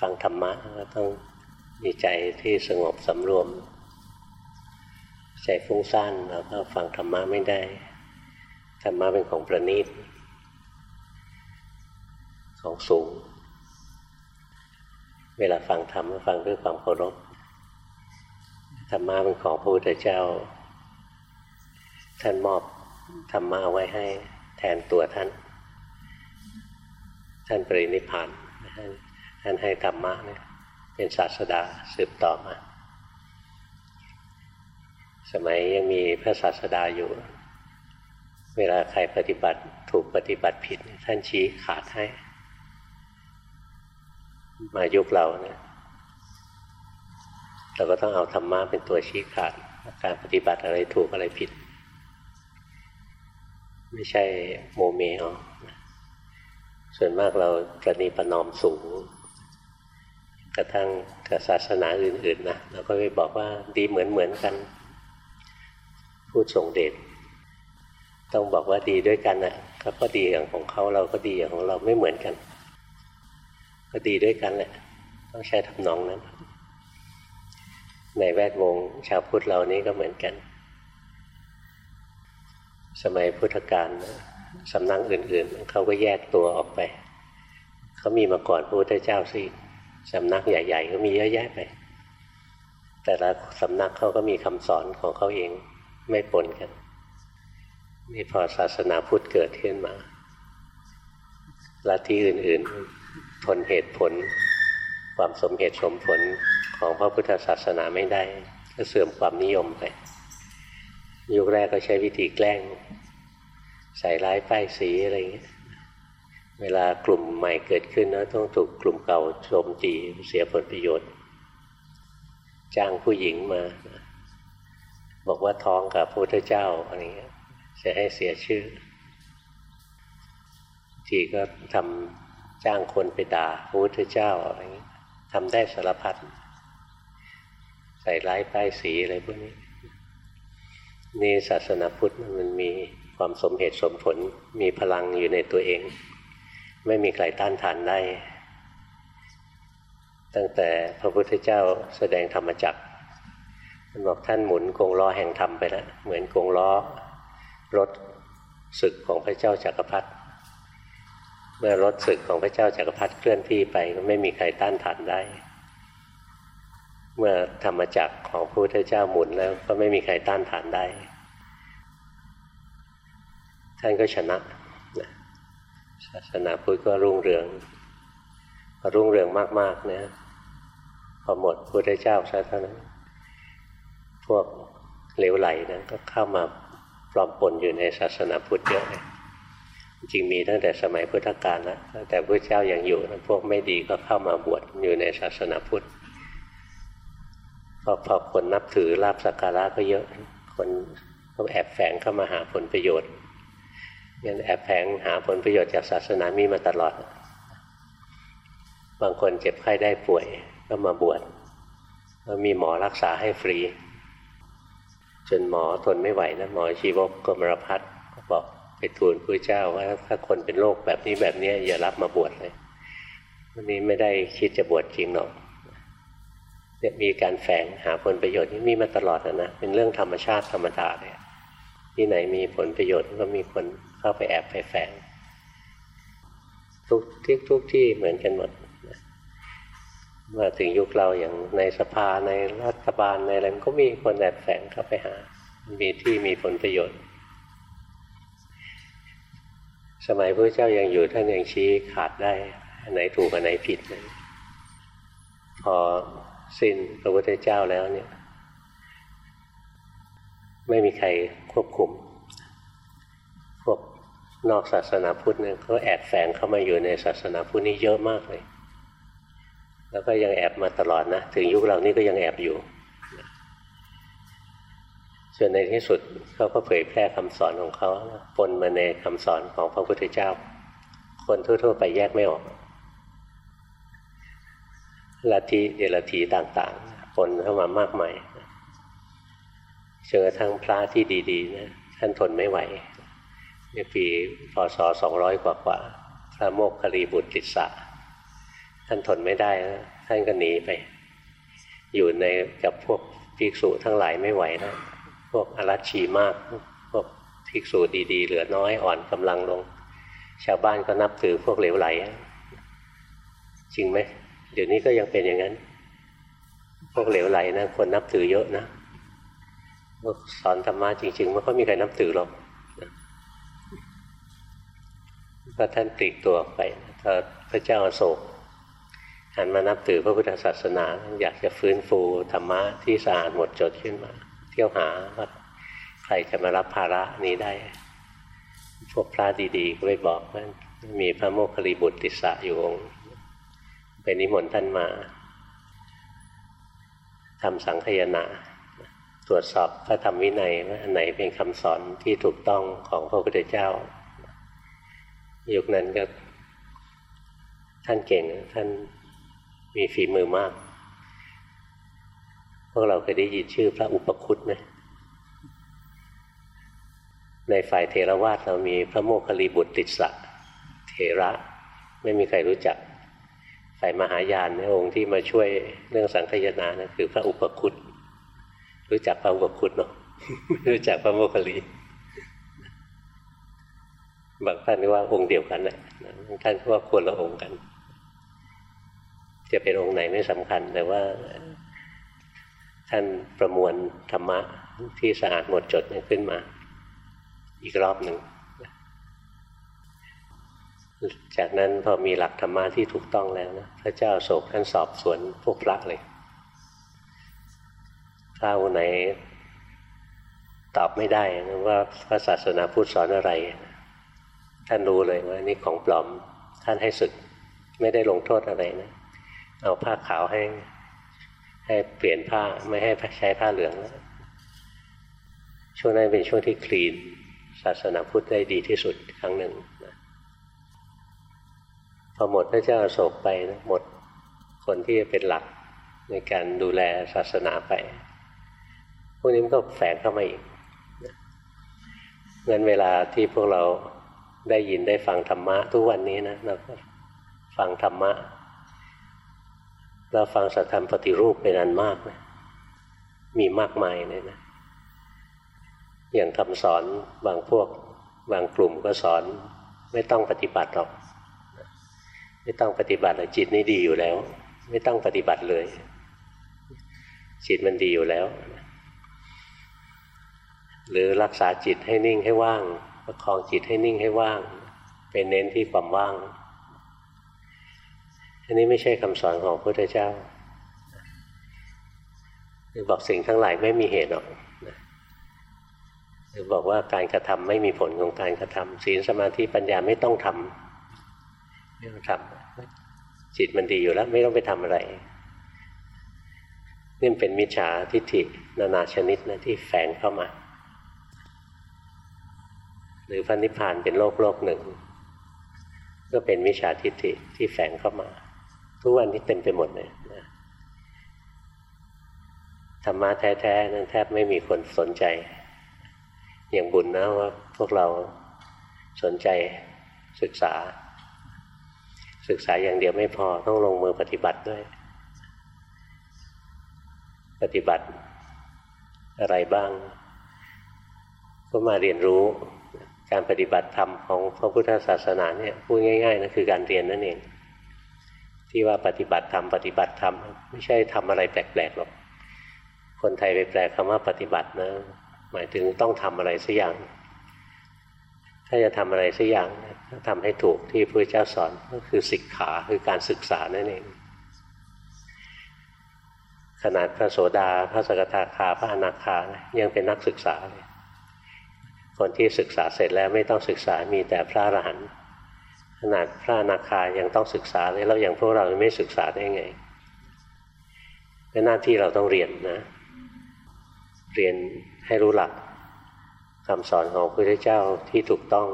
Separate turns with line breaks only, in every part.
ฟังธรรมะก็ต้องมีใจที่สงบสำรวม ใจฟุ้งซ่านเราก็ฟังธรรมะไม่ได้ ธรรมะเป็นของประณีตของสูง เวลาฟังธรรมฟังด้วยความเคารพธรรมะเป็นของพระพุทธเจ้า ท่านมอบธรรมะไว้ให้แทนตัวท่าน ท่านปรินิพานท่าน ท่านให้ธรรมะเนี่ยเป็นศาสดาสืบต่อมา สมัยยังมีพระศาสดาอยู่ เวลาใครปฏิบัติถูกปฏิบัติผิด ท่านชี้ขาดให้ มายุคเราเนี่ยเราก็ต้องเอาธรรมะเป็นตัวชี้ขาด การปฏิบัติอะไรถูกอะไรผิด ไม่ใช่โมเมอส่วนมากเราประนีประนอมสูง กระทั่งกับศาสนาอื่นๆนะเราก็ไปบอกว่าดีเหมือนเหมือนกัน พูดส่งเดชต้องบอกว่าดีด้วยกันนะเขาก็ดีอย่างของเขาเราก็ดีอย่างของเราไม่เหมือนกัน ก็ดีด้วยกันแหละต้องใช้ทำนองนั้น ในแวดวงชาวพุทธเรานี้ก็เหมือนกัน สมัยพุทธกาลสำนักอื่นๆ เขาก็แยกตัวออกไป เขามีมาก่อนพระพุทธเจ้าสิ สำนักใหญ่ ๆ ก็มีเยอะแยะไป แต่ละสำนักเขาก็มีคำสอนของเขาเองไม่ปนกันนี่พอศาสนาพุทธเกิดขึ้นมาลัทธิอื่น ๆ ทนเหตุผล ความสมเหตุสมผลของพระพุทธศาสนาไม่ได้ ก็เสื่อมความนิยมไป ยุคแรกก็ใช้วิธีแกล้ง ใส่ร้ายป้ายสีอะไรอย่างเงี้ย เวลากลุ่มใหม่เกิดขึ้นแล้วต้องถูกกลุ่มเก่าโจมตีเสียผลประโยชน์ จ้างผู้หญิงมา บอกว่าท้องกับพระพุทธเจ้าอะไรเงี้ยจะให้เสียชื่อ ทีก็ทำจ้างคนไปด่าพระพุทธเจ้าอะไรเงี้ยทำได้สารพัดใส่ร้ายป้ายสีอะไรพวกนี้ นี่ศาสนาพุทธมันมีความสมเหตุสมผลมีพลังอยู่ในตัวเอง ไม่มีใครต้านทานได้ ตั้งแต่พระพุทธเจ้าแสดงธรรมจักรมันบอกท่านหมุนกงล้อแห่งธรรมไปแล้วเหมือนกงล้อรถศึกของพระเจ้าจากักรพรรดิเมื่อรถศึกของพระเจ้าจากักรพรรดิเคลื่อนที่ไปก็ไม่มีใครต้านทานได้ เมื่อธรรมจักรของพระพุทธเจ้าหมุนแล้วก็ไม่มีใครต้านทานได้ ท่านก็ชนะ ศาสนาพุทธก็รุ่งเรืองพอรุ่งเรืองมากๆเนี่ยพอหมดพุทธเจ้าซะเท่านั้น พวกเลวไหลนะก็เข้ามาปลอมปนอยู่ในศาสนาพุทธเยอะเลยจริงมีตั้งแต่สมัยพุทธกาลแล้วแต่พระเจ้ายัางอยู่พวกไม่ดีก็เข้ามาบวชอยู่ในศาสนาพุทธพอพอคนนับถือลาบสักการะก็เยอะ คนก็แอบแฝงเข้ามาหาผลประโยชน์ ยันแอบแฝงหาผลประโยชน์จากศาสนามีมาตลอด บางคนเจ็บไข้ได้ป่วยก็มาบวชแล้วมีหมอรักษาให้ฟรี จนหมอทนไม่ไหวนะหมอชีวกกรมรพัฒน์บอกไปทูลพระเจ้าว่าถ้าคนเป็นโรคแบบนี้แบบนี้อย่ารับมาบวชเลยวันนี้ไม่ได้คิดจะบวชจริงหรอกเนี่ยมีการแฝงหาผลประโยชน์นี่มีมาตลอดนะเป็นเรื่องธรรมชาติธรรมดาเลยที่ไหนมีผลประโยชน์ก็มีคน เข้าไปแอบไปแฝงทุกที่ทุกที่เหมือนกันหมดมาถึงยุคเราอย่างในสภาในรัฐบาลในอะไรมันก็มีคนแอบแฝงเข้าไปหา มีที่มีผลประโยชน์ สมัยพระเจ้ายังอยู่ท่านยังชี้ขาดได้อันไหนถูกอันไหนผิดพอสิ้นพระพุทธเจ้าแล้วเนี่ย ไม่มีใครควบคุม นอกศาสนาพุทธเนี่ยเขาแอบแฝงเข้ามาอยู่ในศาสนาพุทธนี่เยอะมากเลย แล้วก็ยังแอบมาตลอดนะ ถึงยุคเรานี้ก็ยังแอบอยู่ส่วนในที่สุดเขาก็เผยแพร่คำสอนของเขาปนมาในคำสอนของพระพุทธเจ้า คนทั่วๆไปแยกไม่ออกลัทธิเดรัจฉีต่างๆปนเข้ามามากมายจนกระทั่งพระที่ดีๆนะท่านทนไม่ไหว ในปีพศสองร้อยกว่าพระโมกขลีบุตรติสสะท่านทนไม่ได้ท่านก็หนีไป อยู่ในกับพวกภิกษุทั้งหลายไม่ไหวแล้วพวกอรัชชีมาก พวกภิกษุดีๆ เหลือน้อยอ่อนกำลังลง ชาวบ้านก็นับถือพวกเหลวไหล จริงไหม เดี๋ยวนี้ก็ยังเป็นอย่างนั้น พวกเหลวไหลนะคนนับถือเยอะนะพวกสอนธรรมะจริงๆมันก็มีใครนับถือหรอก ก็ท่านปลีกตัวไปพระเจ้าอโศกหันมานับถือพระพุทธศาสนาอยากจะฟื้นฟูธรรมะที่สะอาดหมดจดขึ้นมา เที่ยวหาว่าใครจะมารับภาระนี้ได้ พวกพระดีๆก็ไปบอกว่ามีพระโมคคิริบุตรติสะอยู่องค์ไปนิมนต์ท่านมาทำสังคยนาตรวจสอบพระธรรมวินัยว่าอันไหนเป็นคำสอนที่ถูกต้องของพระพุทธเจ้า ยุคนั้นก็ท่านเก่งท่านมีฝีมือมาก พวกเราเคยได้ยินชื่อพระอุปคุตไหมในฝ่ายเทรวาสเรามีพระโมคคิริบุตรติสสะเทระไม่มีใครรู้จักฝ่ายมหายานในองค์ที่มาช่วยเรื่องสังคยนานะคือพระอุปคุตรู้จักพระอุปคุตเนาะรู้จักพระโมคคิริ บางท่านว่าองค์เดียวกันแหละบางท่านว่าคนละองค์กัน จะเป็นองค์ไหนไม่สำคัญ แต่ว่า ท่านประมวลธรรมะที่สะอาดหมดจดขึ้นมา อีกรอบหนึ่งจากนั้นพอมีหลักธรรมะที่ถูกต้องแล้วนะพระเจ้าโศกท่านสอบสวนพวกพระเลยพระองค์ไหน ตอบไม่ได้นะว่าพระศาสนาพุทธสอนอะไร ท่านรู้เลยว่านี่ของปลอมท่านให้ศึก ไม่ได้ลงโทษอะไรนะ เอาผ้าขาวให้ให้เปลี่ยนผ้าไม่ให้ใช้ผ้าเหลืองแล้วช่วงนั้นเป็นช่วงที่คลีน ศาสนาพุทธได้ดีที่สุดครั้งหนึ่งนะพอหมดพระเจ้าโศกไปนะหมดคนที่เป็นหลักในการดูแลศาสนาไป พวกนี้มันก็แฝงเข้ามาอีกงั้นเวลาที่พวกเรา ได้ยินได้ฟังธรรมะทุกวันนี้นะเราก็ฟังธรรมะ เราฟังสัทธรรมปฏิรูปเป็นอันมากนะมีมากมายเลยนะอย่างคำสอนบางพวกบางกลุ่มก็สอนไม่ต้องปฏิบัติหรอก ไม่ต้องปฏิบัติเลยจิตนี่ดีอยู่แล้ว ไม่ต้องปฏิบัติเลย จิตมันดีอยู่แล้ว หรือรักษาจิตให้นิ่งให้ว่าง ประคองจิตให้นิ่งให้ว่าง เป็นเน้นที่ความว่าง อันนี้ไม่ใช่คำสอนของพระพุทธเจ้าหรือบอกสิ่งทั้งหลายไม่มีเหตุหรอกหรือบอกว่าการกระทำไม่มีผลของการกระทำศีลสมาธิปัญญาไม่ต้องทำไม่ต้องทำจิตมันดีอยู่แล้ว ไม่ต้องไปทำอะไรนี่เป็นมิจฉาทิฏฐินานาชนิดนะที่แฝงเข้ามา หรือพระนิพพานเป็นโลกโลกหนึ่ง ก็เป็นมิจฉาทิฏฐิที่แฝงเข้ามา ทุกวันนี้เต็มไปหมดเลยนะธรรมะแท้ๆนั้นแทบไม่มีคนสนใจ อย่างบุญนะว่าพวกเราสนใจศึกษา ศึกษาอย่างเดียวไม่พอต้องลงมือปฏิบัติด้วย ปฏิบัติอะไรบ้าง ก็มาเรียนรู้ การปฏิบัติธรรมของพระพุทธศาสนาเนี่ยพูดง่ายๆนะคือการเรียนนั่นเอง ที่ว่าปฏิบัติธรรมปฏิบัติธรรมไม่ใช่ทำอะไรแปลกๆหรอกคนไทยไปแปลคำว่าปฏิบัตินะ หมายถึงต้องทำอะไรสักอย่าง ถ้าจะทำอะไรสักอย่างต้องทำให้ถูกที่พระเจ้าสอนก็คือศิกขาคือการศึกษานั่นเองขนาดพระโสดา พระสกทาคา พระอนาคายังเป็นนักศึกษาเลย คนที่ศึกษาเสร็จแล้วไม่ต้องศึกษามีแต่พระอรหันต์ขนาดพระนาคายังต้องศึกษาเลยแล้วอย่างพวกเราไม่ศึกษาได้ไงเป็นหน้าที่เราต้องเรียนนะ เรียนให้รู้หลักคำสอนของพระพุทธเจ้าที่ถูกต้อง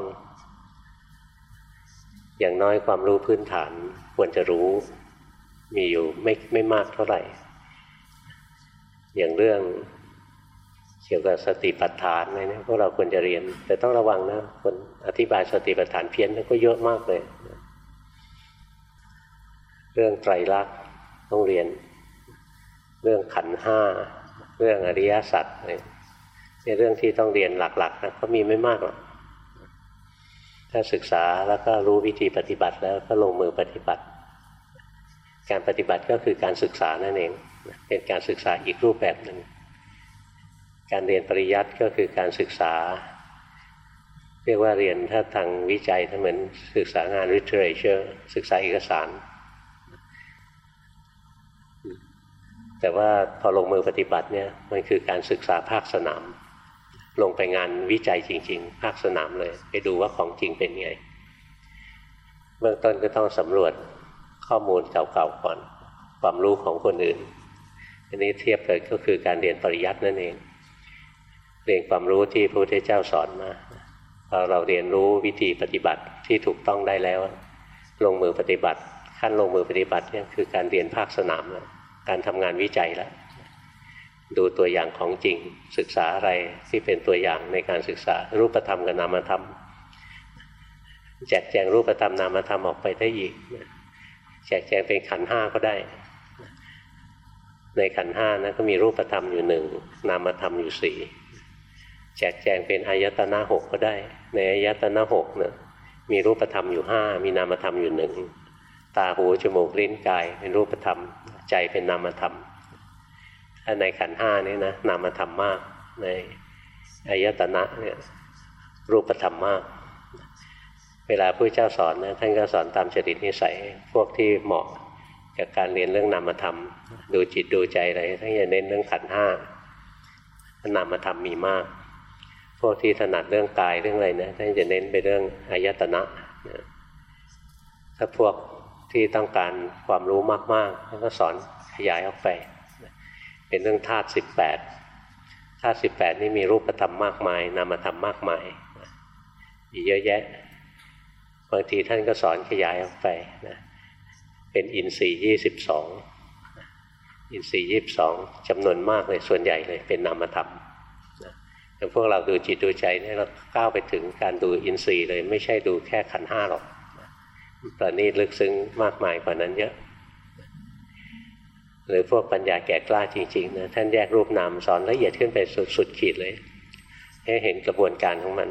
อย่างน้อยความรู้พื้นฐานควรจะรู้ มีอยู่ไม่ไม่มากเท่าไหร่ อย่างเรื่อง เกี่ยวกับสติปัฏฐานอะไรเนี่ยพวกเราควรจะเรียน แต่ต้องระวังนะคนอธิบายสติปัฏฐานเพี้ยนก็เยอะมากเลย เรื่องไตรลักษณ์ต้องเรียน เรื่องขันห้าเรื่องอริยสัจเนี่ยเรื่องที่ต้องเรียนหลักๆนะเขามีไม่มากหรอกถ้าศึกษาแล้วก็รู้วิธีปฏิบัติแล้วก็ลงมือปฏิบัติ การปฏิบัติก็คือการศึกษานั่นเอง เป็นการศึกษาอีกรูปแบบหนึ่ง การเรียนปริยัติก็คือการศึกษา เรียกว่าเรียนถ้าทางวิจัยถ้าเหมือนศึกษางาน literature ศึกษาเอกสาร แต่ว่าพอลงมือปฏิบัติเนี่ยมันคือการศึกษาภาคสนาม ลงไปงานวิจัยจริง ๆ ภาคสนามเลย ไปดูว่าของจริงเป็นไง เบื้องต้นก็ต้องสำรวจข้อมูลเก่าๆก่อน ความรู้ของคนอื่น อันนี้เทียบเลยก็คือการเรียนปริยัตินั่นเอง เรียนความรู้ที่พระพุทธเจ้าสอนมาพอเราเรียนรู้วิธีปฏิบัติที่ถูกต้องได้แล้ว ลงมือปฏิบัติ ขั้นลงมือปฏิบัติเนี่ยคือการเรียนภาคสนามแล้วการทำงานวิจัยแล้วดูตัวอย่างของจริงศึกษาอะไรที่เป็นตัวอย่างในการศึกษารูปธรรมกับนามธรรม แจกแจงรูปธรรมนามธรรมออกไปได้อีกแจกแจงเป็นขันห้าก็ได้ ในขันห้านะก็มีรูปธรรมอยู่หนึ่งนามธรรมอยู่สี่ แจกแจงเป็นอายตนะหกก็ได้ ในอายตนะหกเนี่ยมีรูปธรรมอยู่ห้ามีนามธรรมอยู่หนึ่งตาหูจมูกลิ้นกายเป็นรูปธรรม ใจเป็นนามธรรมถ้าในขันห้านี่นะนามธรรมมาก ในอายตนะเนี่ยรูปธรรมมาก เวลาพระเจ้าสอนนะท่านก็สอนตามจริตนิสัยพวกที่เหมาะกับการเรียนเรื่องนามธรรม ดูจิตดูใจอะไรท่านจะเน้นเรื่องขันห้านามธรรมมีมาก พวกที่ถนัดเรื่องกายเรื่องอะไรนะท่านจะเน้นไปเรื่องอายตนะนะถ้าพวกที่ต้องการความรู้มากๆท่านก็สอนขยายออกไป เป็นเรื่องธาตุสิบแปดธาตุสิบแปดนี่มีรูปธรรมมากมาย นามธรรมมากมายมีเยอะแยะบางทีท่านก็สอนขยายออกไปนะเป็นอินทรีย์ยี่สิบสองอินทรีย์ยี่สิบสองจำนวนมากเลยส่วนใหญ่เลยเป็นนามธรรม แต่พวกเราดูจิตดูใจเนี่ยเราก้าวไปถึงการดูอินทรีย์เลย ไม่ใช่ดูแค่ขันห้าหรอกประณีตลึกซึ้งมากมายกว่านั้นเยอะหรือพวกปัญญาแก่กล้าจริงๆนะท่านแยกรูปนามสอนละเอียดขึ้นไปสุดสุดขีดเลยให้เห็นกระบวนการของมัน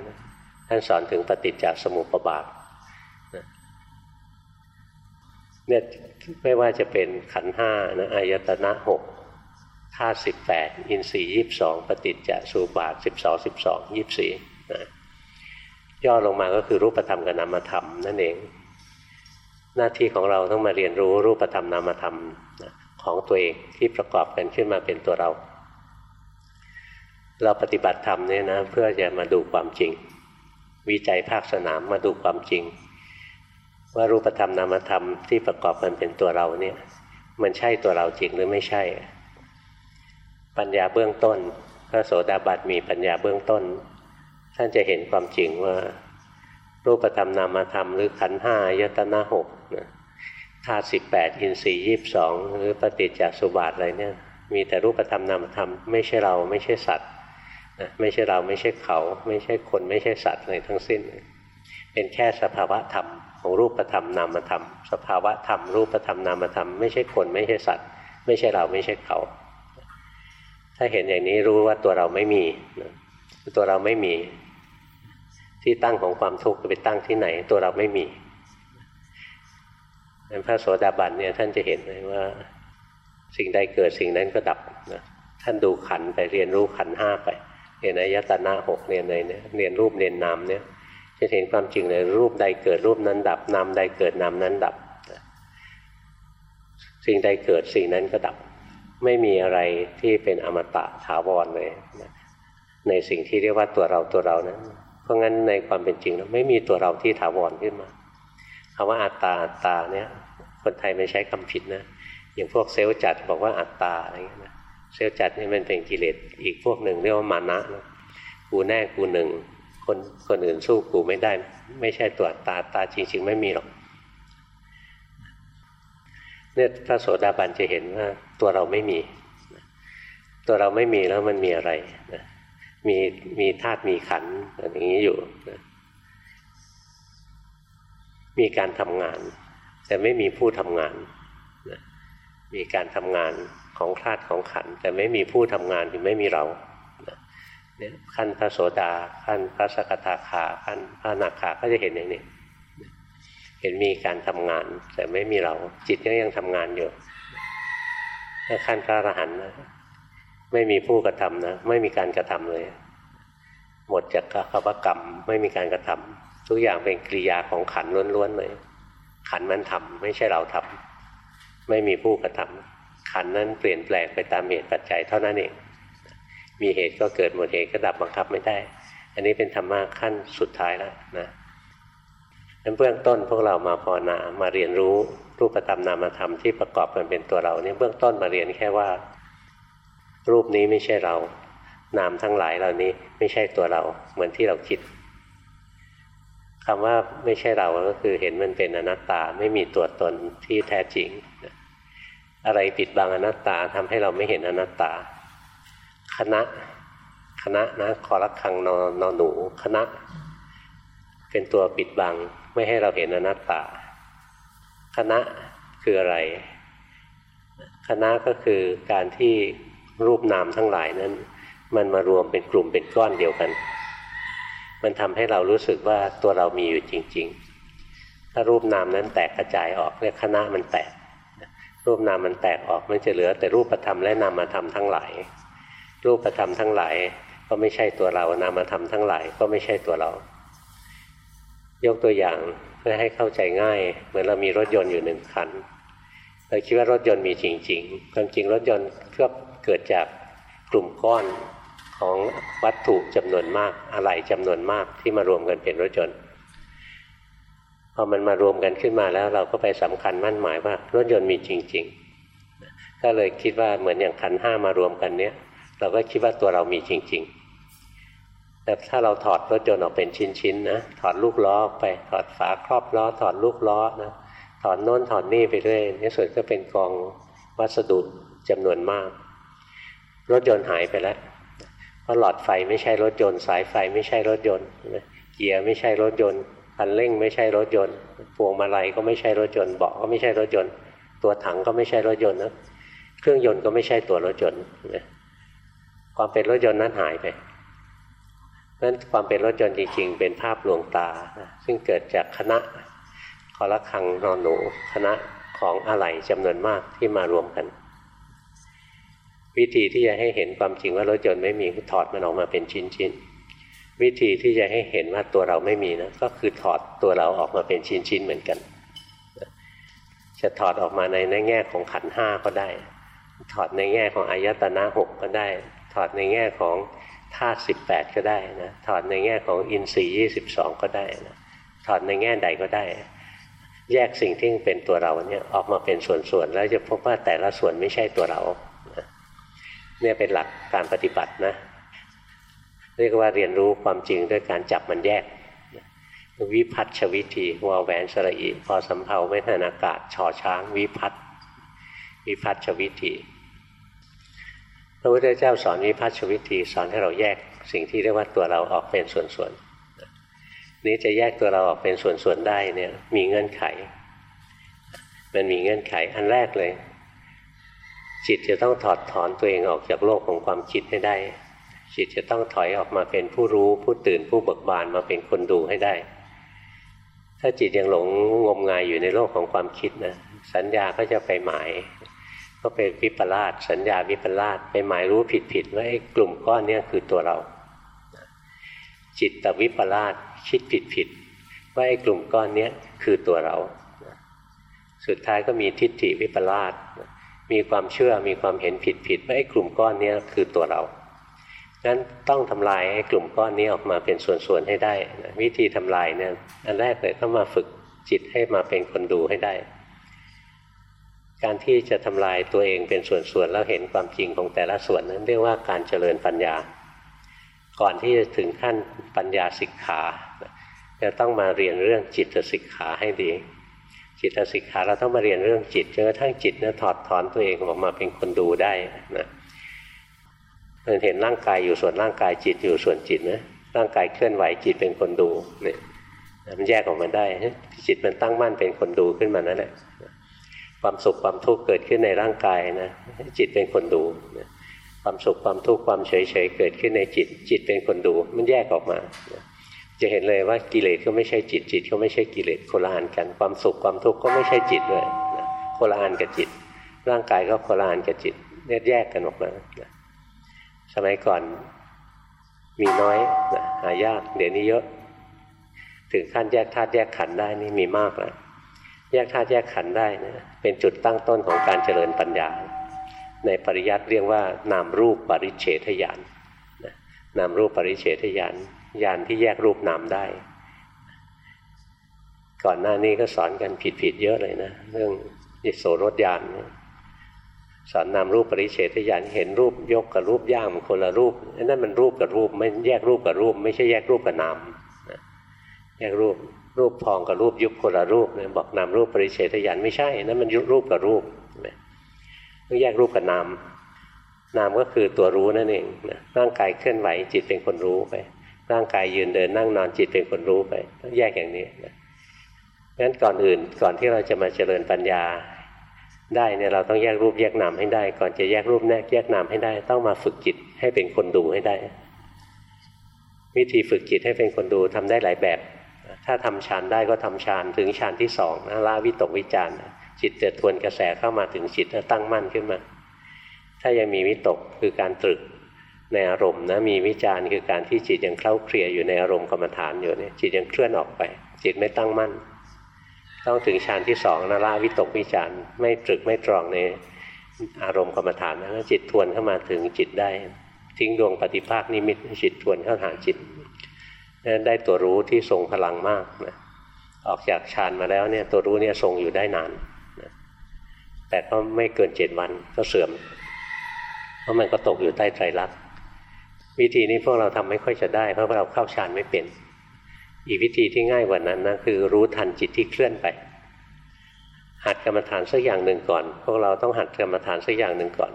ท่านสอนถึงปฏิจจสมุปบาทเนี่ยไม่ว่าจะเป็นขันห้านะอายตนะหก ธาตุสิบแปดอินทรีย์ยี่สิบสองปฏิจจสุบาทสิบสองสิบสองยี่สี่ย่อลงมาก็คือรูปธรรมกับนามธรรมนั่นเอง หน้าที่ของเราต้องมาเรียนรู้รูปธรรมนามธรรมของตัวเองที่ประกอบกันขึ้นมาเป็นตัวเรา เราปฏิบัติธรรมเนี่ยนะเพื่อจะมาดูความจริง วิจัยภาคสนามมาดูความจริง ว่ารูปธรรมนามธรรมที่ประกอบกันเป็นตัวเราเนี่ยมันใช่ตัวเราจริงหรือไม่ใช่ ปัญญาเบื้องต้น พระโสดาบันมีปัญญาเบื้องต้น ท่านจะเห็นความจริงว่า รูปธรรมนามธรรมหรือขันห้ายตนาหกธาตุสิบแปดอินทรีย์ยี่บสองหรือปฏิจจสุบาทอะไรเนี่ยมีแต่รูปธรรมนามธรรมไม่ใช่เราไม่ใช่สัตว์ไม่ใช่เราไม่ใช่เขา ไม่ใช่คนไม่ใช่สัตว์อะไรทั้งสิ้น เป็นแค่สภาวะธรรมของรูปธรรมนามธรรม สภาวะธรรมรูปธรรมนามธรรมไม่ใช่คนไม่ใช่สัตว์ ไม่ใช่เราไม่ใช่เขา ถ้าเห็นอย่างนี้รู้ว่าตัวเราไม่มีตัวเราไม่มี ที่ตั้งของความทุกข์ไปตั้งที่ไหน ตัวเราไม่มีพระโสดาบันเนี่ยท่านจะเห็นเลยว่า สิ่งใดเกิดสิ่งนั้นก็ดับนะท่านดูขันไปเรียนรู้ขันห้าไปเรียนอายตนะหกเรียนอะไรเนี่ยเรียนรูปเรียนนามเนี่ยจะเห็นความจริงเลยรูปใดเกิดรูปนั้นดับนามใดเกิดนามนั้นดับ สิ่งใดเกิดสิ่งนั้นก็ดับ ไม่มีอะไรที่เป็นอมตะถาวรเลยในสิ่งที่เรียกว่าตัวเราตัวเรานะเพราะงั้นในความเป็นจริงไม่มีตัวเราที่ถาวรขึ้นมาคำว่าอัตตาอัตตาเนี่ย คนไทยไม่ใช้คำผิดนะอย่างพวกเซลล์จัดบอกว่าอัตตาอะไรเงี้ยนะเซลล์จัดนี่มันเป็นกิเลสอีกพวกหนึ่งเรียกว่ามานะนะกูแน่กูหนึ่ง คนคนอื่นสู้กูไม่ได้ ไม่ใช่ตัวตาตาจริง ๆ ไม่มีหรอกเนี่ยพระโสดาบันจะเห็นว่า ตัวเราไม่มี ตัวเราไม่มีแล้วมันมีอะไรนะมีมีธาตุมีขันอย่างนี้อยู่นะมีการทำงาน แต่ไม่มีผู้ทำงานมีการทำงานของธาตุของขัน แต่ไม่มีผู้ทำงานคือไม่มีเราเนี่ยขั้นพระโสดาขั้นพระสกทาคาขั้นพระนาคาก็จะเห็นอย่างนี้เห็นมีการทำงานแต่ไม่มีเราจิตก็ยังทำงานอยู่ ถ้าขั้นพระอรหันต์นะไม่มีผู้กระทำนะไม่มีการกระทำเลย หมดจากขวกรรมไม่มีการกระทำทุกอย่างเป็นกิริยาของขันล้วนๆเลย ขันมันทำไม่ใช่เราทำไม่มีผู้กระทำขันนั้นเปลี่ยนแปลงไปตามเหตุปัจจัยเท่านั้นเองมีเหตุก็เกิดหมดเหตุก็ดับบังคับไม่ได้ อันนี้เป็นธรรมะขั้นสุดท้ายแล้วนะนั้นเบื้องต้นพวกเรามาภาวนามาเรียนรู้ รูปธรรมนามธรรมที่ประกอบกันเป็นตัวเราเนี่ยเบื้องต้นมาเรียนแค่ว่า รูปนี้ไม่ใช่เรา นามทั้งหลายเหล่านี้ไม่ใช่ตัวเรา เหมือนที่เราคิดคำว่าไม่ใช่เราก็คือเห็นมันเป็นอนัตตาไม่มีตัวตนที่แท้จริง อะไรปิดบังอนัตตาทำให้เราไม่เห็นอนัตตา คณะ คณะนะคอรักคังนอนหนู คณะ เป็นตัวปิดบังไม่ให้เราเห็นอนัตตา คณะคืออะไร คณะก็คือการที่รูปนามทั้งหลายนั้น มันมารวมเป็นกลุ่มเป็นก้อนเดียวกัน มันทำให้เรารู้สึกว่าตัวเรามีอยู่จริง ๆ ถ้ารูปนามนั้นแตกกระจายออกเรียกคณะมันแตก รูปนามมันแตกออกมันจะเหลือ แต่รูปธรรมและนามธรรมทั้งหลาย รูปธรรมทั้งหลายก็ไม่ใช่ตัวเรานามธรรมทั้งหลายก็ไม่ใช่ตัวเรา ยกตัวอย่าง เพื่อให้เข้าใจง่าย เหมือนเรามีรถยนต์อยู่หนึ่งคันเราคิดว่ารถยนต์มีจริงๆความจริงรถยนต์ก็เกิดจากกลุ่มก้อนของวัตถุจำนวนมากอะไหล่จำนวนมากที่มารวมกันเป็นรถยนต์พอมันมารวมกันขึ้นมาแล้ว เราก็ไปสำคัญมั่นหมายว่ารถยนต์มีจริง ๆ ก็เลยคิดว่าเหมือนอย่างคันห้ามารวมกันเนี้ยเราก็คิดว่าตัวเรามีจริง ๆ แต่ถ้าเราถอดรถยนต์ออกเป็นชิ้นๆนะถอดลูกล้อไปถอดฝาครอบล้อ ถอดลูกล้อนะถอดโน้นถอดนี่ไปเรื่อยในส่วนก็เป็นกองวัสดุจำนวนมาก รถยนต์หายไปแล้วเพราะหลอดไฟไม่ใช่รถยนต์ สายไฟไม่ใช่รถยนต์เกียร์ไม่ใช่รถยนต์คันเร่งไม่ใช่รถยนต์พวงมาลัยก็ไม่ใช่รถยนต์เบาะก็ไม่ใช่รถยนต์ ตัวถังก็ไม่ใช่รถยนต์นะเครื่องยนต์ก็ไม่ใช่ตัวรถยนต์ความเป็นรถยนต์นั้นหายไป นั้นความเป็นรถยนต์จริงๆ เป็นภาพลวงตา ซึ่งเกิดจากคณะคอละคังนอนหนู คณะของอะไหล่จำนวนมากที่มารวมกัน วิธีที่จะให้เห็นความจริงว่ารถยนต์ไม่มีถอดมันออกมาเป็นชิ้นๆ วิธีที่จะให้เห็นว่าตัวเราไม่มีนะก็คือถอดตัวเราออกมาเป็นชิ้นๆเหมือนกัน จะถอดออกมาในในแง่ของขันห้าก็ได้ ถอดในแง่ของอายตนะหกก็ได้ ถอดในแง่ของ ธาตุสิบแปดก็ได้นะถอดในแง่ของอินทรีย์ยี่สิบสองก็ได้นะถอดในแง่ใดก็ได้ แยกสิ่งที่เป็นตัวเราเนี่ยออกมาเป็นส่วนๆแล้วจะพบว่าแต่ละส่วนไม่ใช่ตัวเราเนี่ยเป็นหลักการปฏิบัตินะเรียกว่าเรียนรู้ความจริงด้วยการจับมันแยก วิพัฒชวิธีวอลแวนสระอีพอสำเพาไม่ทนากาศชอช้าง วิพัฒวิพัฒชวิธี พระพุทธเจ้าสอนวิพัฒชวิธีสอนให้เราแยกสิ่งที่เรียกว่าตัวเราออกเป็นส่วนๆนี้จะแยกตัวเราออกเป็นส่วนๆได้เนี่ยมีเงื่อนไข มันมีเงื่อนไขอันแรกเลย จิตจะต้องถอดถอนตัวเองออกจากโลกของความคิดให้ได้ จิตจะต้องถอยออกมาเป็นผู้รู้ผู้ตื่นผู้เบิกบานมาเป็นคนดูให้ได้ ถ้าจิตยังหลงงมงายอยู่ในโลกของความคิดนะสัญญาก็จะไปหมาย ก็เป็นวิปลาสสัญญาวิปลาสไปหมายรู้ผิดผิดว่าไอ้กลุ่มก้อนนี้คือตัวเรา จิตตวิปลาสคิดผิดผิดว่าไอ้กลุ่มก้อนนี้คือตัวเรา สุดท้ายก็มีทิฏฐิวิปลาสมีความเชื่อมีความเห็นผิดผิดว่าไอ้กลุ่มก้อนนี้คือตัวเรางั้นต้องทำลายไอ้กลุ่มก้อนนี้ออกมาเป็นส่วนๆให้ได้วิธีทำลายเนี่ยอันแรกเลยต้องมาฝึกจิตให้มาเป็นคนดูให้ได้ การที่จะทำลายตัวเองเป็นส่วนๆแล้วเห็นความจริงของแต่ละส่วนนั้นเรียกว่าการเจริญปัญญา ก่อนที่จะถึงขั้นปัญญาสิกขาจะต้องมาเรียนเรื่องจิตสิกขาให้ดี จิตสิกขาเราต้องมาเรียนเรื่องจิตจนกระทั่งจิตเนี่ยถอดถอนตัวเองออกมาเป็นคนดูได้นะมันเห็นร่างกายอยู่ส่วนร่างกายจิตอยู่ส่วนจิตนะร่างกายเคลื่อนไหวจิตเป็นคนดูเนี่ยมันแยกออกมาได้ จิตมันตั้งมั่นเป็นคนดูขึ้นมานั่นแหละ ความสุขความทุกข์เกิดขึ้นในร่างกายนะจิตเป็นคนดูนะความสุขความทุกข์ความเฉยเฉยเกิดขึ้นในจิต จิตเป็นคนดู มันแยกออกมา จะเห็นเลยว่ากิเลสก็ไม่ใช่จิต จิตก็ไม่ใช่กิเลสโคละอันกัน ความสุขความทุกข์ก็ไม่ใช่จิตเลยนะโคละอันกับจิต ร่างกายก็โคละอันกับจิตเนี่ยแยกกันออกมานะสมัยก่อนมีน้อยนะหายากเดี๋ยวนี้เยอะ ถึงขั้นแยกธาตุแยกขันธ์ได้นี่มีมากแล้ว แยกธาตุแยกขันธ์ได้นะเป็นจุดตั้งต้นของการเจริญปัญญา ในปริยัติเรียกว่านามรูปปริเฉทญาณนามรูปปริเฉทญาณญาณที่แยกรูปนามได้ ก่อนหน้านี้ก็สอนกันผิดๆเยอะเลยนะ เรื่องอิโสรถญาณสอนนามรูปปริเฉทญาณเห็นรูปยกกับรูปย่างมันคนละรูปนั่นมันรูปกับรูปไม่แยกรูปกับรูป ไม่ใช่แยกรูปกับนามแยกรูป รูปพองกับรูปยุบคนละรูปเนี่ยบอกนามรูปปริเฉทญาณไม่ใช่นั่นมันรูปกับรูปต้องแยกรูปกับนามนามก็คือตัวรู้นั่นเองนะร่างกายเคลื่อนไหวจิตเป็นคนรู้ไป ร่างกายยืนเดินนั่งนอนจิตเป็นคนรู้ไปต้องแยกอย่างนี้นะงั้นก่อนอื่นก่อนที่เราจะมาเจริญปัญญาได้เนี่ยเราต้องแยกรูปแยกนามให้ได้ ก่อนจะแยกรูปแยกแยกนามให้ได้ ต้องมาฝึกจิตให้เป็นคนดูให้ได้ วิธีฝึกจิตให้เป็นคนดูทำได้หลายแบบ ถ้าทำฌานได้ก็ทำฌานถึงฌานที่สองนะละวิตกวิจารจิตจะทวนกระแสเข้ามาถึงจิตแล้วตั้งมั่นขึ้นมา ถ้ายังมีวิตกคือการตรึกในอารมณ์นะมีวิจารคือการที่จิตยังเคล้าเคลียอยู่ในอารมณ์กรรมฐานอยู่เนี่ยจิตยังเคลื่อนออกไป จิตไม่ตั้งมั่น ต้องถึงฌานที่สองนะละวิตกวิจารไม่ตรึกไม่ตรองในอารมณ์กรรมฐานนะจิตทวนเข้ามาถึงจิตได้ ทิ้งดวงปฏิภาคนิมิตจิตทวนเข้าหาจิต นั้นได้ตัวรู้ที่ทรงพลังมากนะออกจากฌานมาแล้วเนี่ยตัวรู้เนี่ยทรงอยู่ได้นานนะแต่ก็ไม่เกินเจ็ดวันก็เสื่อม เพราะมันก็ตกอยู่ใต้ไตรลักษณ์วิธีนี้พวกเราทำไม่ค่อยจะได้ เพราะเราเข้าฌานไม่เป็น อีกวิธีที่ง่ายกว่านั้นนะคือรู้ทันจิตที่เคลื่อนไป หัดกรรมฐานสักอย่างหนึ่งก่อน พวกเราต้องหัดกรรมฐานสักอย่างหนึ่งก่อน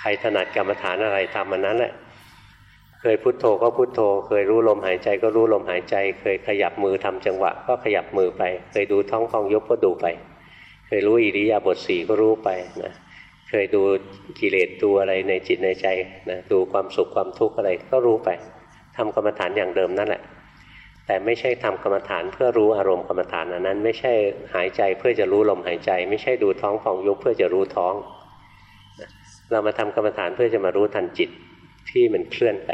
ใครถนัดกรรมฐานอะไรทำมันนั้นแหละ เคยพุโทโธก็พุโทโธ เคยรู้ลมหายใจก็รู้ลมหายใจ เคยขยับมือทำจังหวะ ก็ขยับมือไป เคยดูท้องฟองยุบก็ดูไป เคยรู้อิริยาบถสี่ก็รู้ไปนะเคยดูกิเลสดูอะไรในจิตในใจนะดูความสุขความทุกข์อะไรก็รู้ไปทำกรรมฐานอย่างเดิมนั่นแหละ แต่ไม่ใช่ทำกรรมฐานเพื่อรู้อารมณ์กรรมฐานอันนั้น ไม่ใช่หายใจเพื่อจะรู้ลมหายใจ ไม่ใช่ดูท้องฟองยุบเพื่อจะรู้ท้อง เรามาทำกรรมฐานเพื่อจะมารู้ทันจิตที่มันเคลื่อนไป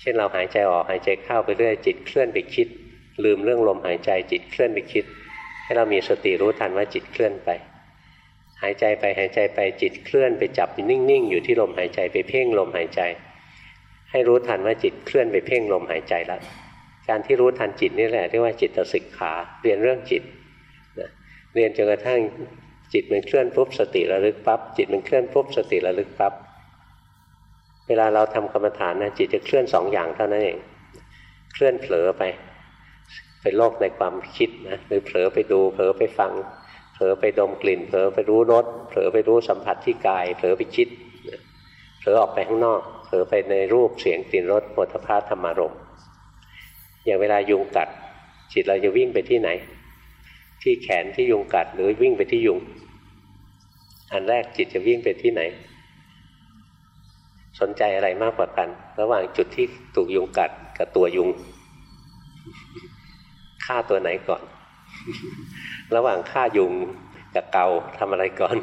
เช่นเราหายใจออกหายใจเข้าไปเรื่อยจิตเคลื่อนไปคิด ลืมเรื่องลมหายใจจิตเคลื่อนไปคิด ให้เรามีสติรู้ทันว่าจิตเคลื่อนไป หายใจไปหายใจไปจิตเคลื่อนไปจับนิ่งๆ อยู่ที่ลมหายใจไปเพ่งลมหายใจ ให้รู้ทันว่าจิตเคลื่อนไปเพ่งลมหายใจแล้วการที่รู้ทันจิตนี่แหละเรียกว่าจิตสิกขาเรียนเรื่องจิตนะเรียนจนกระทั่งจิตมันเคลื่อนปุ๊บสติระลึกปั๊บจิตมันเคลื่อนปุ๊บสติระลึกปั๊บ เวลาเราทำกรรมฐานนะจิตจะเคลื่อนสองอย่างเท่านั้นเอง เคลื่อนเผลอไป ไปโลกในความคิดนะหรือเผลอไปดู เผลอไปฟัง เผลอไปดมกลิ่น เผลอไปรู้รสเผลอไปรู้สัมผัสที่กาย เผลอไปคิดเผลอออกไปข้างนอก เผลอไปในรูปเสียงกลิ่นรสโผฏฐาธรรมารมอย่างเวลายุงกัด จิตเราจะวิ่งไปที่ไหน ที่แขนที่ยุงกัดหรือวิ่งไปที่ยุง อันแรกจิตจะวิ่งไปที่ไหน สนใจอะไรมากกว่ากัน ระหว่างจุดที่ถูกยุงกัดกับตัวยุงฆ่าตัวไหนก่อน ระหว่างฆ่ายุงกับเกาทำอะไรก่อน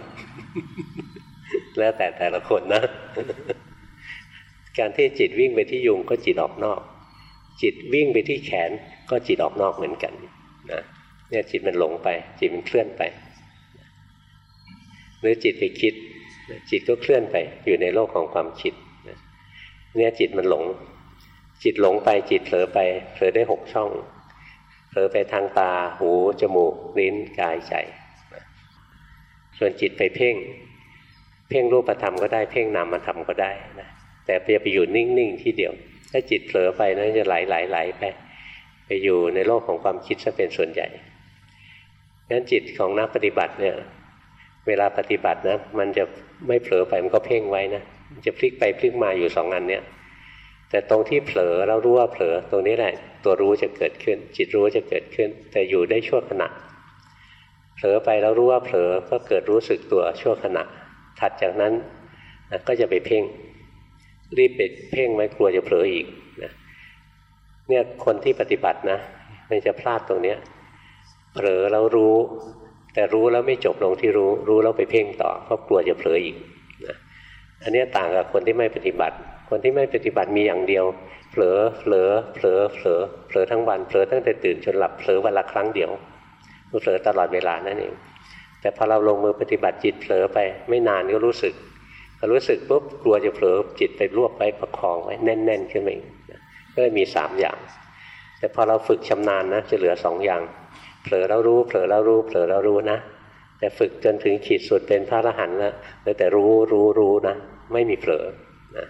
แล้วแต่แต่ละคนนะ การที่จิตวิ่งไปที่ยุงก็จิตออกนอก จิตวิ่งไปที่แขนก็จิตออกนอกเหมือนกันนะเนี่ยจิตมันหลงไป จิตมันเคลื่อนไป หรือจิตไปคิด จิตก็เคลื่อนไปอยู่ในโลกของความคิด เนี่ยจิตมันหลง จิตหลงไปจิตเผลอไปเผลอได้หกช่องเผลอไปทางตาหูจมูกลิ้นกายใจส่วนจิตไปเพ่ง เพ่งรูปธรรมก็ได้เพ่งนามธรรมก็ได้นะแต่ไปอยู่นิ่งๆที่เดียว ถ้าจิตเผลอไปนะจะไหลไหลไหลไปไปอยู่ในโลกของความคิดซะเป็นส่วนใหญ่งั้นจิตของนักปฏิบัติเนี่ย เวลาปฏิบัตินะมันจะไม่เผลอไปมันก็เพ่งไว้นะ มันจะพลิกไปพลิกมาอยู่สองอันเนี้ยแต่ตรงที่เผลอแล้วรู้ว่าเผลอตรงนี้แหละ ตัวรู้จะเกิดขึ้น จิตรู้จะเกิดขึ้น แต่อยู่ได้ชั่วขณะเผลอไปแล้วรู้ว่าเผลอก็เกิดรู้สึกตัวชั่วขณะ ถัดจากนั้นนะก็จะไปเพ่ง รีบไปเพ่งไว้กลัวจะเผลออีกนะเนี่ยคนที่ปฏิบัตินะมันจะพลาดตรงเนี้ยเผลอแล้วรู้ แต่รู้แล้วไม่จบลงที่รู้ รู้แล้วไปเพ่งต่อเพราะกลัวจะเผลออีก อันนี้ต่างกับคนที่ไม่ปฏิบัติ คนที่ไม่ปฏิบัติมีอย่างเดียว เผลอเผลอเผลอเผลอเผลอทั้งวันเผลอตั้งแต่ตื่นจนหลับเผลอวันละครั้งเดียวเผลอตลอดเวลานั่นเองแต่พอเราลงมือปฏิบัติจิตเผลอไปไม่นานก็รู้สึกพอรู้สึกปุ๊บกลัวจะเผลอจิตไปรวบไว้ประคองไว้แน่น ๆ ขึ้นมาอีกก็เลยมีสามอย่าง แต่พอเราฝึกชำนาญนะจะเหลือสองอย่าง เผลอแล้วรู้เผลอแล้วรู้เผลอแล้วรู้นะ แต่ฝึกจนถึงขีดสุดเป็นพระอรหันต์แล้วเลยแต่รู้รู้รู้นะ ไม่มีเผลอนะ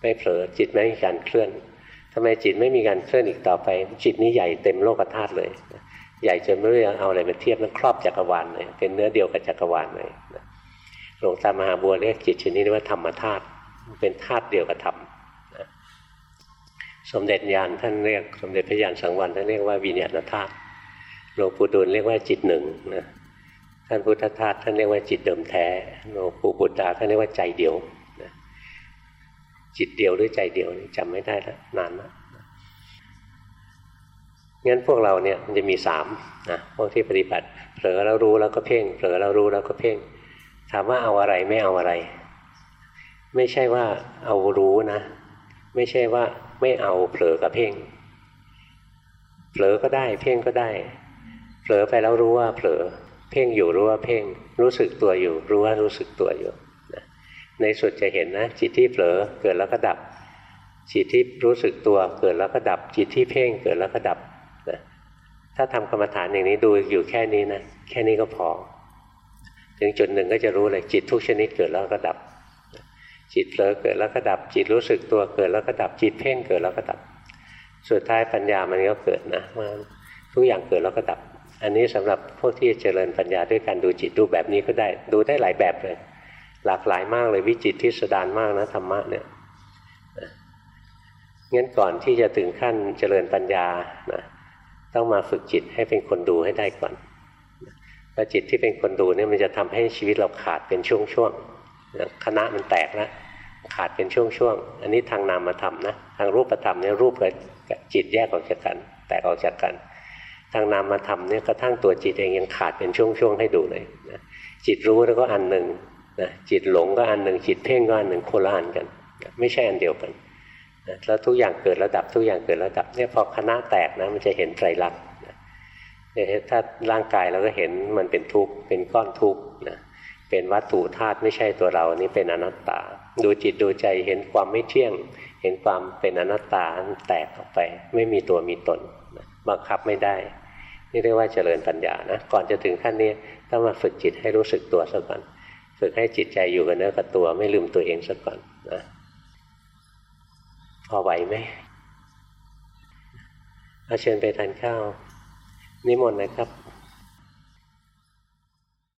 ไม่เผลอจิตไม่มีการเคลื่อนทำไมจิตไม่มีการเคลื่อนอีกต่อไป จิตนี้ใหญ่เต็มโลกธาตุเลย ใหญ่จนไม่รู้จะเอาอะไรมาเทียบมันครอบจักรวาลเลย เป็นเนื้อเดียวกับจักรวาลเลยหลวงตามหาบัวเรียกจิตชนิดนี้ว่าธรรมธาตุเป็นธาตุเดียวกับธรรมสมเด็จยานท่านเรียกสมเด็จพระยานสังวรท่านเรียกว่าวิญญาณธาตุหลวงปู่ดูลเรียกว่าจิตหนึ่งนะ ท่านพุทธทาสท่านเรียกว่าจิตเดิมแท้หลวงปู่บุตรดาท่านเรียกว่าใจเดียวนะจิตเดียวหรือใจเดียวจำไม่ได้แล้วนานแล้วงั้นพวกเราเนี่ยมันจะมีสามนะพวกที่ปฏิบัติเผลอแล้วรู้แล้วก็เพ่งเผลอแล้วรู้แล้วก็เพ่ง ถามว่าเอาอะไรไม่เอาอะไร ไม่ใช่ว่าเอารู้นะ ไม่ใช่ว่าไม่เอาเผลอกับเพ่งเผลอก็ได้เพ่งก็ได้เผลอไปแล้วรู้ว่าเผลอ เพ่งอยู่รู้ว่าเพ่ง รู้สึกตัวอยู่ รู้ว่ารู้สึกตัวอยู่ในสุดจะเห็นนะ จิตที่เผลอเกิดแล้วก็ดับ จิตที่รู้สึกตัวเกิดแล้วก็ดับ จิตที่เพ่งเกิดแล้วก็ดับนะถ้าทำกรรมฐานอย่างนี้ดูอยู่แค่นี้นะแค่นี้ก็พอ ถึงจุดหนึ่งก็จะรู้เลยจิตทุกชนิดเกิดแล้วก็ดับ จิตเผลอเกิดแล้วก็ดับ จิตรู้สึกตัวเกิดแล้วก็ดับ จิตเพ่งเกิดแล้วก็ดับ สุดท้ายปัญญามันก็เกิดนะว่าทุกอย่างเกิดแล้วก็ดับ อันนี้สำหรับพวกที่เจริญปัญญาด้วยการดูจิตดูแบบนี้ก็ได้ ดูได้หลายแบบเลย หลากหลายมากเลยวิจิตพิสดารมากนะธรรมะเนี่ยงั้นก่อนที่จะถึงขั้นเจริญปัญญานะต้องมาฝึกจิตให้เป็นคนดูให้ได้ก่อนแล้วจิตที่เป็นคนดูเนี่ยมันจะทำให้ชีวิตเราขาดเป็นช่วงๆคณะมันแตกแล้วขาดเป็นช่วงๆ อันนี้ทางนามธรรมนะ ทางรูปธรรมเนี่ยรูปกับจิตแยกออกจากกัน แตกออกจากกันางนามธรรมเนี่ยกระทั่งตัวจิตเองยังขาดเป็นช่วงๆให้ดูเลยนะจิตรู้แล้วก็อันหนึ่งนะจิตหลงก็อันหนึ่งจิตเพ่งก็อันหนึ่งโคละอันกันไม่ใช่อันเดียวกันนะแล้วทุกอย่างเกิดระดับทุกอย่างเกิดระดับเนี่ยพอคณะแตกนะมันจะเห็นไตรลักษณ์ถ้าร่างกายเราก็เห็นมันเป็นทุกข์เป็นก้อนทุกข์นะเป็นวัตถุธาตุไม่ใช่ตัวเรานี่เป็นอนัตตา ดูจิตดูใจเห็นความไม่เที่ยง เห็นความเป็นอนัตตาแตกออกไป ไม่มีตัวมีตนบังคับไม่ได้ นี่เรียกว่าเจริญปัญญานะก่อนจะถึงขั้นนี้ต้องมาฝึกจิตให้รู้สึกตัวซะก่อนฝึกให้จิตใจอยู่กับเนื้อกับตัวไม่ลืมตัวเองซะก่อนนะพอไหวไหมเอาเชิญไปทานข้าว นิมนต์นะครับ